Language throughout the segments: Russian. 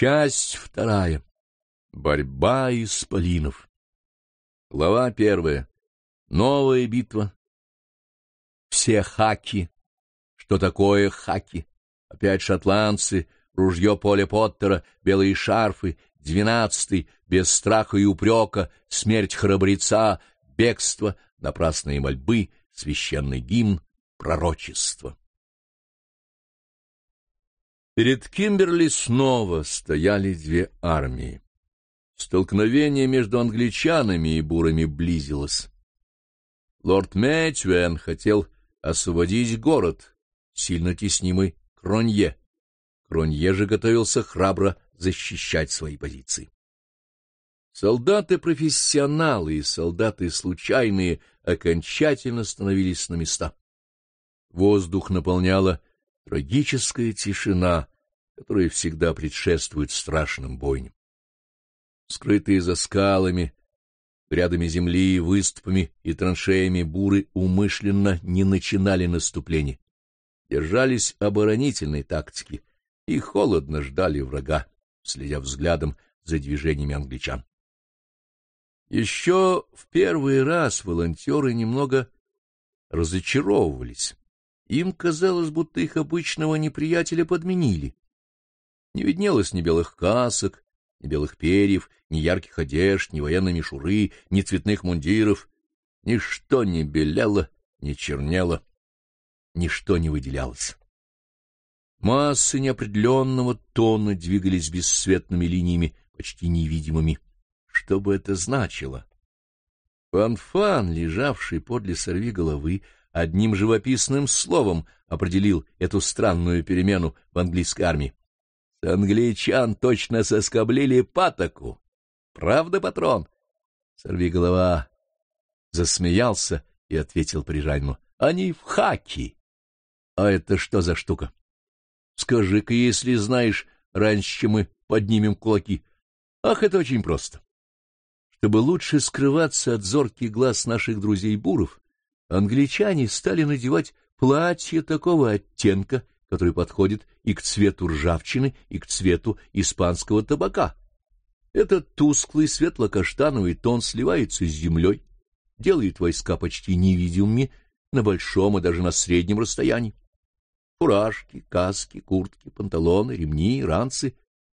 Часть вторая. Борьба исполинов. Глава первая. Новая битва. Все хаки. Что такое хаки? Опять шотландцы, ружье Поля Поттера, белые шарфы, двенадцатый, без страха и упрека, смерть храбреца, бегство, напрасные мольбы, священный гимн, пророчество. Перед Кимберли снова стояли две армии. Столкновение между англичанами и бурами близилось. Лорд Мэтьюэн хотел освободить город, сильно теснимый Кронье. Кронье же готовился храбро защищать свои позиции. Солдаты-профессионалы и солдаты случайные окончательно становились на места. Воздух наполняла трагическая тишина, которая всегда предшествует страшным бойням. Скрытые за скалами, рядами земли, выступами и траншеями буры умышленно не начинали наступление, держались оборонительной тактики и холодно ждали врага, следя взглядом за движениями англичан. Еще в первый раз волонтеры немного разочаровывались. Им казалось, будто их обычного неприятеля подменили. Не виднелось ни белых касок, ни белых перьев, ни ярких одежд, ни военной мишуры, ни цветных мундиров. Ничто не белело, не чернело, ничто не выделялось. Массы неопределенного тона двигались бесцветными линиями, почти невидимыми. Что бы это значило? Фан-фан, лежавший подле сорви головы, одним живописным словом определил эту странную перемену в английской армии. С англичан точно соскоблили патоку. Правда, патрон? Сорви голова засмеялся и ответил Прижанину. Они в хаки. А это что за штука? Скажи-ка, если знаешь, раньше, чем мы поднимем кулаки. Ах, это очень просто. Чтобы лучше скрываться от зорких глаз наших друзей-буров, англичане стали надевать платья такого оттенка, который подходит и к цвету ржавчины, и к цвету испанского табака. Этот тусклый светло-каштановый тон сливается с землей, делает войска почти невидимыми на большом и даже на среднем расстоянии. Фуражки, каски, куртки, панталоны, ремни, ранцы,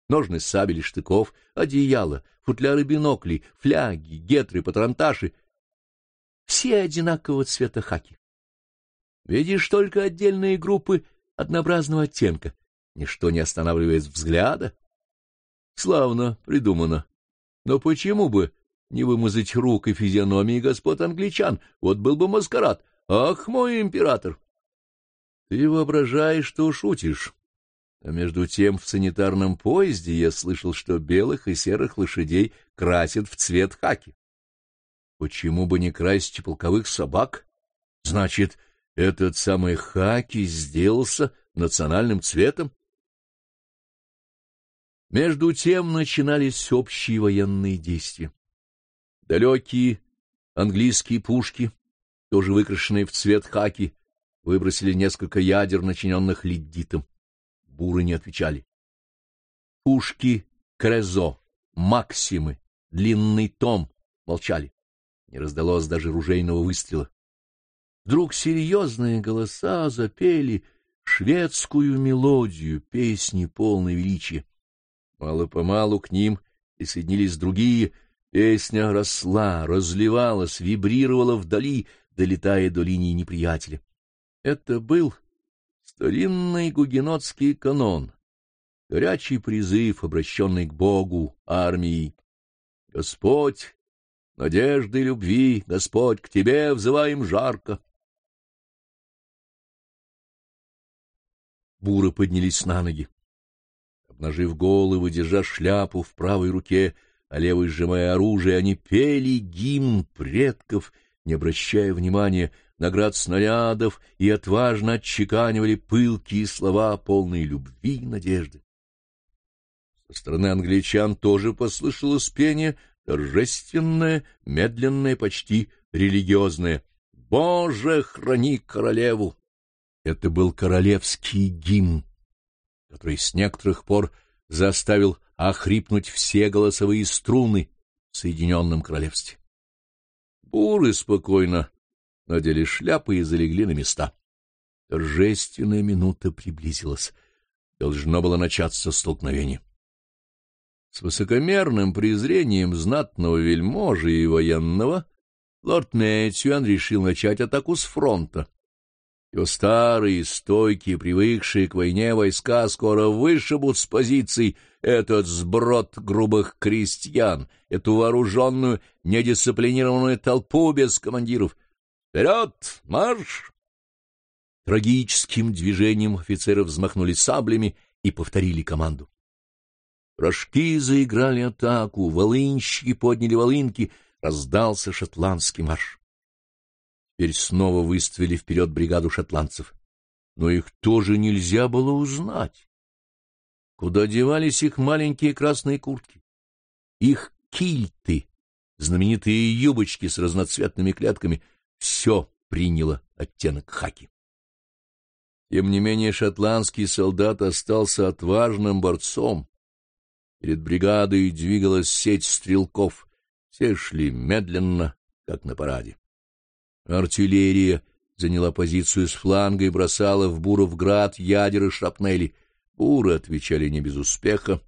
ножны сабель штыков, одеяла, футляры биноклей, фляги, гетры, патронташи — все одинакового цвета хаки. Видишь только отдельные группы однообразного оттенка. Ничто не останавливает взгляда. Славно придумано. Но почему бы не вымазать рук и физиономии господ англичан? Вот был бы маскарад. Ах, мой император! Ты воображаешь, что шутишь. А между тем в санитарном поезде я слышал, что белых и серых лошадей красят в цвет хаки. Почему бы не красить полковых собак? Значит, этот самый хаки сделался национальным цветом? Между тем начинались общие военные действия. Далекие английские пушки, тоже выкрашенные в цвет хаки, выбросили несколько ядер, начиненных лиддитом. Буры не отвечали. Пушки Крезо, Максимы, Длинный Том молчали. Не раздалось даже ружейного выстрела. Вдруг серьезные голоса запели шведскую мелодию, песни полной величия. Мало-помалу к ним присоединились другие. Песня росла, разливалась, вибрировала вдали, долетая до линии неприятеля. Это был старинный гугенотский канон, горячий призыв, обращенный к Богу, армии. Господь, надежды любви, Господь, к Тебе взываем жарко. Буры поднялись на ноги. Обнажив головы, держа шляпу в правой руке, а левой сжимая оружие, они пели гимн предков, не обращая внимания на град снарядов, и отважно отчеканивали пылкие слова, полные любви и надежды. Со стороны англичан тоже послышалось пение, торжественное, медленное, почти религиозное. «Боже, храни королеву!» Это был королевский гимн, который с некоторых пор заставил охрипнуть все голосовые струны в Соединенном Королевстве. Буры спокойно надели шляпы и залегли на места. Торжественная минута приблизилась. Должно было начаться столкновение. С высокомерным презрением знатного вельможи и военного лорд Мэтьюан решил начать атаку с фронта. Его старые, стойкие, привыкшие к войне войска скоро вышибут с позиций этот сброд грубых крестьян, эту вооруженную, недисциплинированную толпу без командиров. «Вперед! Марш!» Трагическим движением офицеры взмахнули саблями и повторили команду. Рожки заиграли атаку, волынщики подняли волынки, раздался шотландский марш. Теперь снова выставили вперед бригаду шотландцев. Но их тоже нельзя было узнать. Куда девались их маленькие красные куртки? Их кильты, знаменитые юбочки с разноцветными клетками, все приняло оттенок хаки. Тем не менее шотландский солдат остался отважным борцом. Перед бригадой двигалась сеть стрелков. Все шли медленно, как на параде. Артиллерия заняла позицию с фланга и бросала в Буровград ядер и шрапнели. Буры отвечали не без успеха,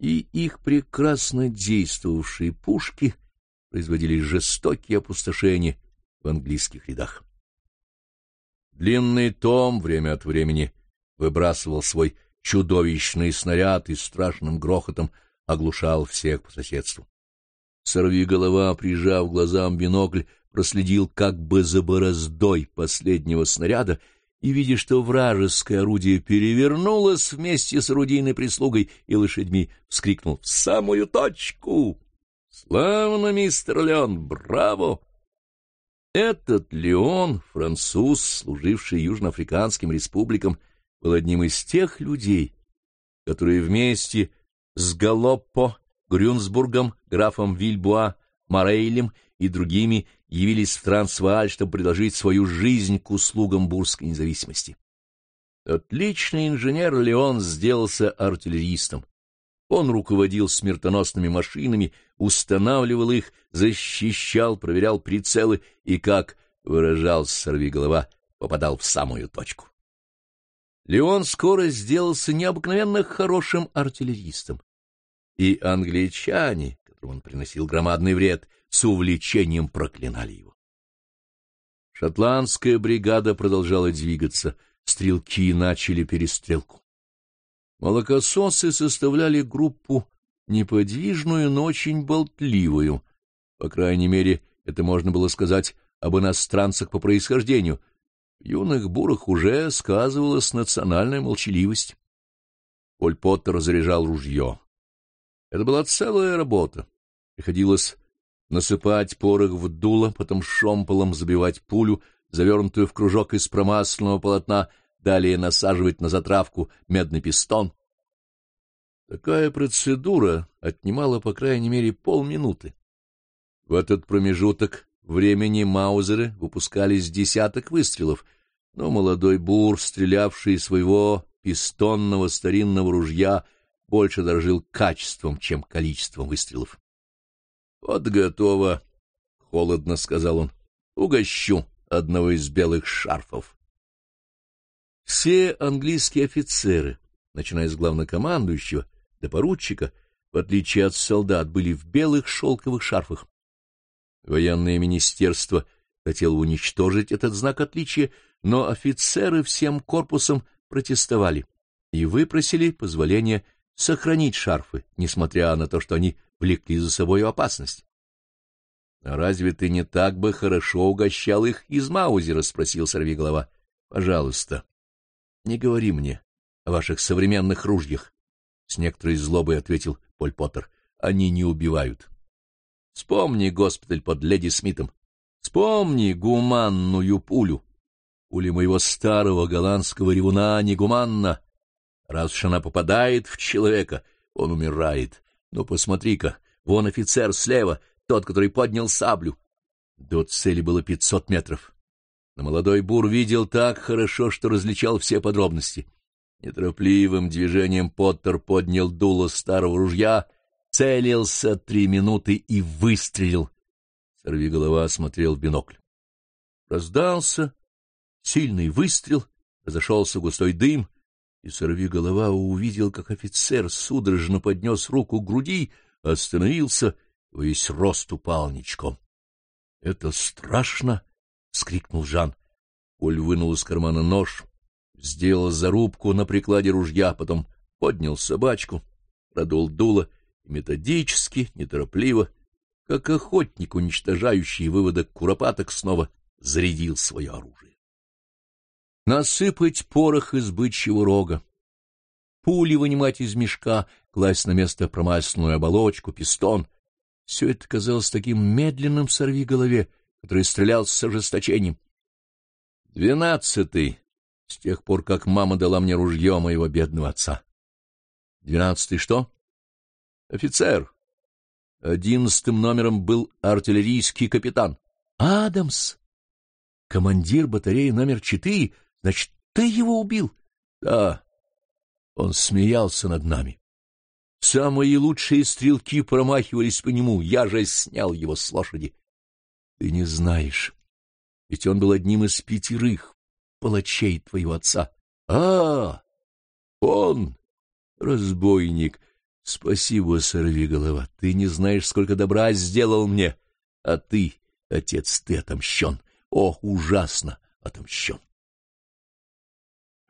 и их прекрасно действовавшие пушки производили жестокие опустошения в английских рядах. Длинный том время от времени выбрасывал свой чудовищный снаряд и страшным грохотом оглушал всех по соседству. Сорви голова, прижав глазам бинокль, проследил как бы за бороздой последнего снаряда и, видя, что вражеское орудие перевернулось вместе с орудийной прислугой и лошадьми, вскрикнул «В самую точку!» «Славно, мистер Леон! Браво!» Этот Леон, француз, служивший южноафриканским республикам, был одним из тех людей, которые вместе с Галоппо, Грюнсбургом, графом Вильбуа, Морейлем и другими явились в Трансвааль, чтобы предложить свою жизнь к услугам бурской независимости. Отличный инженер Леон сделался артиллеристом. Он руководил смертоносными машинами, устанавливал их, защищал, проверял прицелы и, как выражался сорвиголова, попадал в самую точку. Леон скоро сделался необыкновенно хорошим артиллеристом. И англичане, которым он приносил громадный вред, с увлечением проклинали его. Шотландская бригада продолжала двигаться, стрелки начали перестрелку. Молокососы составляли группу неподвижную, но очень болтливую. По крайней мере, это можно было сказать об иностранцах по происхождению. Юных бурах уже сказывалась национальная молчаливость. Поль Поттер заряжал ружье. Это была целая работа. Приходилось насыпать порох в дуло, потом шомполом забивать пулю, завернутую в кружок из промасленного полотна, далее насаживать на затравку медный пистон. Такая процедура отнимала по крайней мере полминуты. В этот промежуток времени маузеры выпускали с десяток выстрелов, но молодой бур, стрелявший своего пистонного старинного ружья, больше дорожил качеством, чем количеством выстрелов. — Вот готово, — холодно сказал он. — Угощу одного из белых шарфов. Все английские офицеры, начиная с главнокомандующего до поручика, в отличие от солдат, были в белых шелковых шарфах. Военное министерство хотело уничтожить этот знак отличия, но офицеры всем корпусом протестовали и выпросили позволения сохранить шарфы, несмотря на то, что они влекли за собой опасность. — А разве ты не так бы хорошо угощал их из Маузера? — спросил сорвиголова. — Пожалуйста, не говори мне о ваших современных ружьях. С некоторой злобой ответил Поль Поттер. — Они не убивают. Вспомни госпиталь под леди Смитом. Вспомни гуманную пулю. Пуля моего старого голландского ревуна негуманна. Раз уж она попадает в человека, он умирает. Ну, посмотри-ка, вон офицер слева, тот, который поднял саблю. До цели было пятьсот метров. Но молодой бур видел так хорошо, что различал все подробности. Неторопливым движением Поттер поднял дуло старого ружья, целился три минуты и выстрелил. Сорвиголова смотрел в бинокль. Раздался сильный выстрел, разошелся густой дым, и сорвиголова увидел, как офицер судорожно поднес руку к груди, остановился, весь рост упал ничком. — Это страшно! — скрикнул Жан. Поль вынул из кармана нож, сделал зарубку на прикладе ружья, потом поднял собачку, продул дуло и методически, неторопливо, как охотник, уничтожающий выводок куропаток, снова зарядил свое оружие. Насыпать порох из бычьего рога, пули вынимать из мешка, класть на место промасленную оболочку, пистон — все это казалось таким медленным сорви голове, который стрелял с ожесточением. Двенадцатый с тех пор, как мама дала мне ружье моего бедного отца. Двенадцатый что? Офицер. Одиннадцатым номером был артиллерийский капитан. Адамс. Командир батареи номер четыре. Значит, ты его убил? Да. Он смеялся над нами. Самые лучшие стрелки промахивались по нему. Я же снял его с лошади. Ты не знаешь. Ведь он был одним из пятерых палачей твоего отца. А, он, разбойник. Спасибо, сорвиголова. Ты не знаешь, сколько добра сделал мне. А ты, отец, ты отомщен. О, ужасно отомщен.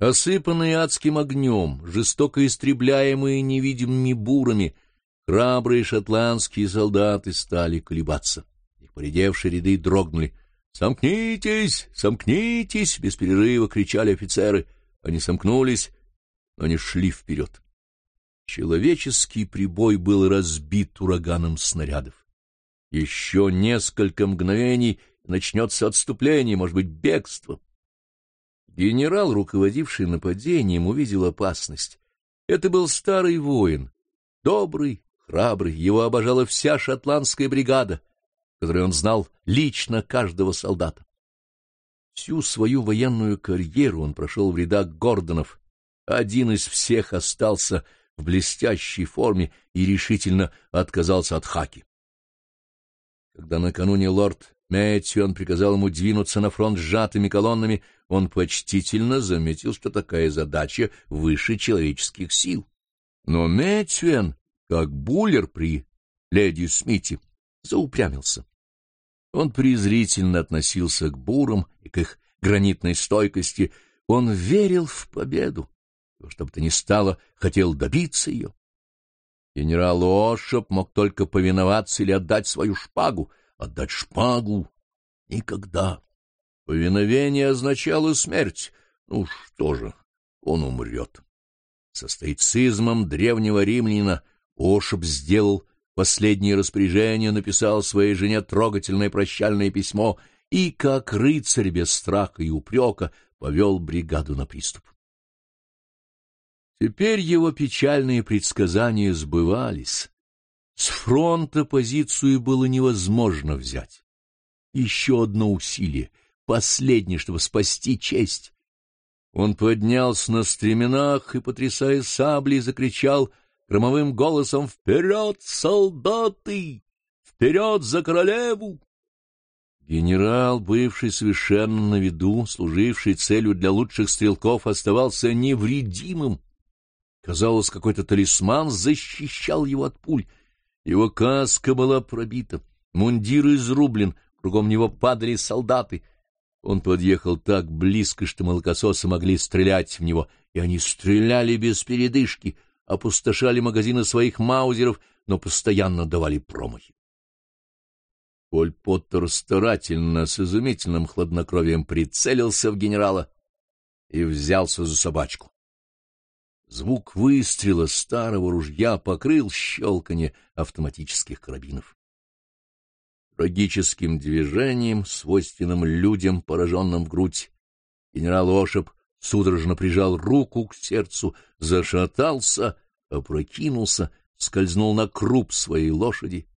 Осыпанные адским огнем, жестоко истребляемые невидимыми бурами, храбрые шотландские солдаты стали колебаться. Их поредевшие ряды дрогнули. «Сомкнитесь! Сомкнитесь!» — без перерыва кричали офицеры. Они сомкнулись, но не шли вперед. Человеческий прибой был разбит ураганом снарядов. Еще несколько мгновений начнется отступление, может быть, бегство. Генерал, руководивший нападением, увидел опасность. Это был старый воин, добрый, храбрый, его обожала вся шотландская бригада — которой он знал лично каждого солдата. Всю свою военную карьеру он прошел в рядах Гордонов. Один из всех остался в блестящей форме и решительно отказался от хаки. Когда накануне лорд Мэтьюан приказал ему двинуться на фронт сжатыми колоннами, он почтительно заметил, что такая задача выше человеческих сил. Но Мэтьюан, как буллер при леди Смите, заупрямился. Он презрительно относился к бурам и к их гранитной стойкости. Он верил в победу, чтобы то ни стало, хотел добиться ее. Генерал Ошоп мог только повиноваться или отдать свою шпагу. Отдать шпагу — никогда. Повиновение означало смерть. Ну что же, он умрет. Со стоицизмом древнего римлянина Ошоп сделал последнее распоряжение написал своей жене трогательное прощальное письмо и, как рыцарь без страха и упрека, повел бригаду на приступ. Теперь его печальные предсказания сбывались. С фронта позицию было невозможно взять. Еще одно усилие, последнее, чтобы спасти честь. Он поднялся на стременах и, потрясая саблей, закричал — громовым голосом «Вперед, солдаты! Вперед за королеву!» Генерал, бывший совершенно на виду, служивший целью для лучших стрелков, оставался невредимым. Казалось, какой-то талисман защищал его от пуль. Его каска была пробита, мундир изрублен, кругом него падали солдаты. Он подъехал так близко, что молокососы могли стрелять в него, и они стреляли без передышки — опустошали магазины своих маузеров, но постоянно давали промахи. Поль Поттер старательно, с изумительным хладнокровием прицелился в генерала и взялся за собачку. Звук выстрела старого ружья покрыл щелканье автоматических карабинов. Трагическим движением, свойственным людям, пораженным в грудь, генерал Ошеп судорожно прижал руку к сердцу, зашатался, опрокинулся, скользнул на круп своей лошади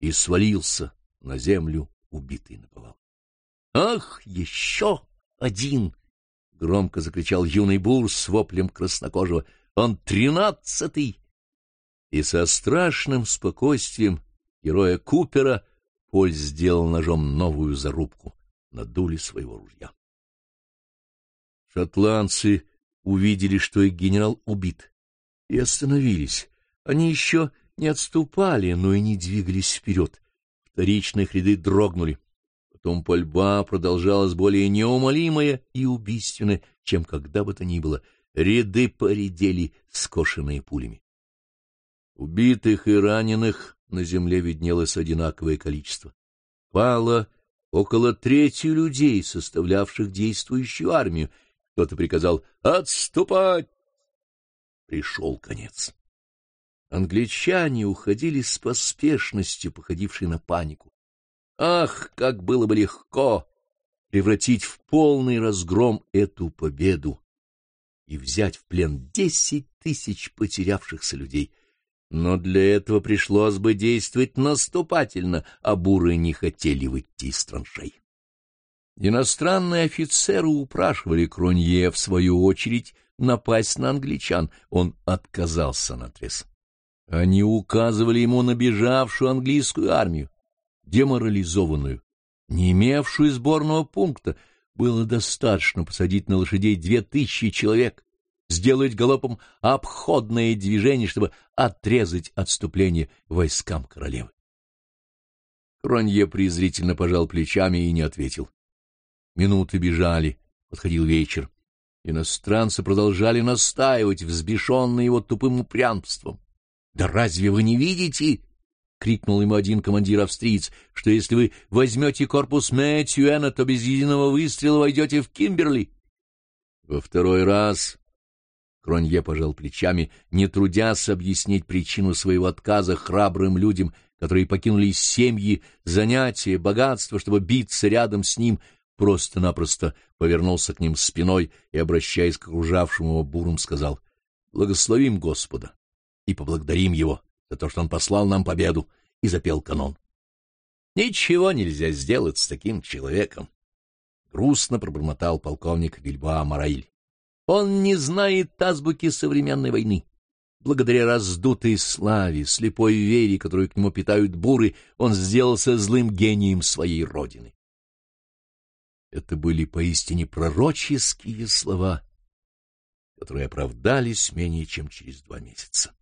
и свалился на землю, убитый наповал. — Ах, еще один! — громко закричал юный бур с воплем краснокожего. «Он тринадцатый!» И со страшным спокойствием героя Купера Поль сделал ножом новую зарубку на дуле своего ружья. Шотландцы увидели, что их генерал убит, и остановились. Они еще не отступали, но и не двигались вперед. Вторичные ряды дрогнули. Потом пальба продолжалась более неумолимая и убийственная, чем когда бы то ни было. Ряды поредели, скошенные пулями. Убитых и раненых на земле виднелось одинаковое количество. Пало около трети людей, составлявших действующую армию. Кто-то приказал «Отступать!» Пришел конец. Англичане уходили с поспешностью, походившей на панику. Ах, как было бы легко превратить в полный разгром эту победу и взять в плен десять тысяч потерявшихся людей. Но для этого пришлось бы действовать наступательно, а буры не хотели выйти из траншей. Иностранные офицеры упрашивали Кронье, в свою очередь, напасть на англичан. Он отказался наотрез. Они указывали ему на бежавшую английскую армию, деморализованную, не имевшую сборного пункта. Было достаточно посадить на лошадей две тысячи человек, сделать галопом обходное движение, чтобы отрезать отступление войскам королевы. Кронье презрительно пожал плечами и не ответил. Минуты бежали, подходил вечер. Иностранцы продолжали настаивать, взбешенные его тупым упрямством. Да разве вы не видите, — крикнул ему один командир австриец, — что если вы возьмете корпус Мэтьюэна, то без единого выстрела войдете в Кимберли? Во второй раз Кронье пожал плечами, не трудясь объяснить причину своего отказа храбрым людям, которые покинули семьи, занятия, богатство, чтобы биться рядом с ним, просто-напросто повернулся к ним спиной и, обращаясь к окружавшему его бурам, сказал «Благословим Господа и поблагодарим его за то, что он послал нам победу, и запел канон. Ничего нельзя сделать с таким человеком. Грустно пробормотал полковник Вильбоа Мараиль. Он не знает азбуки современной войны. Благодаря раздутой славе, слепой вере, которую к нему питают буры, он сделался злым гением своей родины. Это были поистине пророческие слова, которые оправдались менее чем через два месяца.